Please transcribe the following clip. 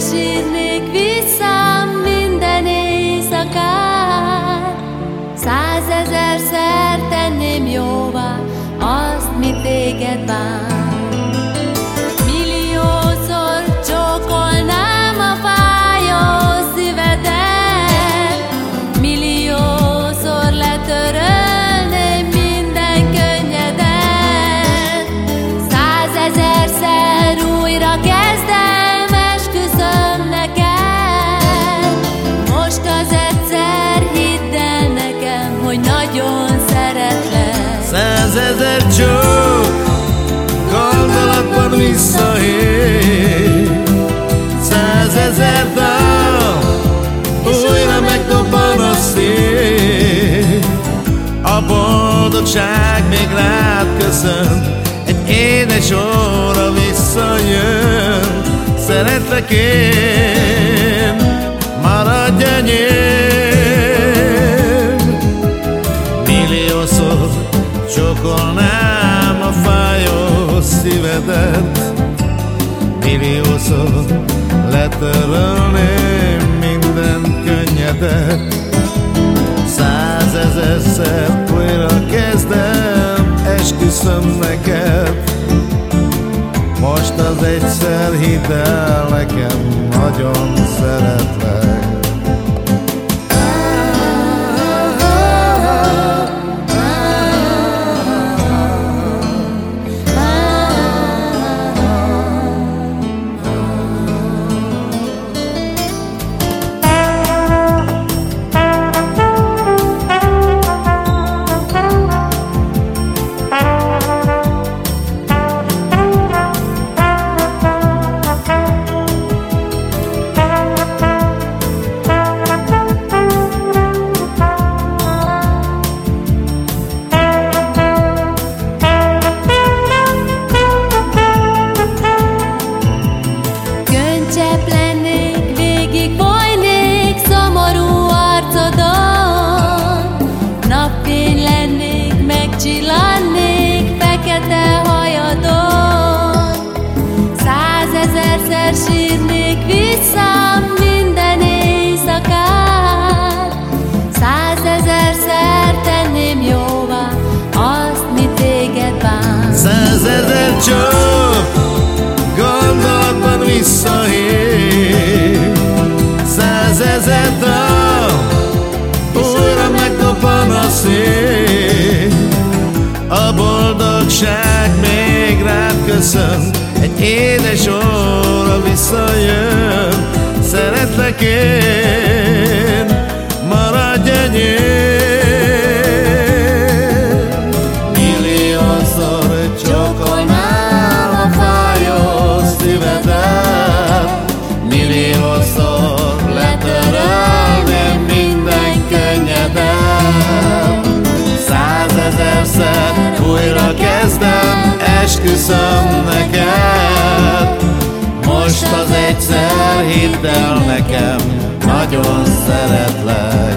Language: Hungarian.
sírnék vissza minden éjszakát, százezerszer tenném jóvá azt, mi téged bán. Csók Gondolatban visszaér Százezer dal Újra megdobban a szél A boldogság még rád köszön Egy édes óra visszajön. Szeretlek én Maradj enyém szívedet Milliószor letörölném minden könnyedet. Százezerszer újra kezdem Esküszöm neked. Most az egyszer hidd el nekem Nagyon szeretlek csak gondolatban visszaér. Százezer dal újra megdobban a szél. A boldogság még rád köszön egy édes óra visszajön. Szeretlek én, esküszöm Hidd el nekem, nagyon szeretlek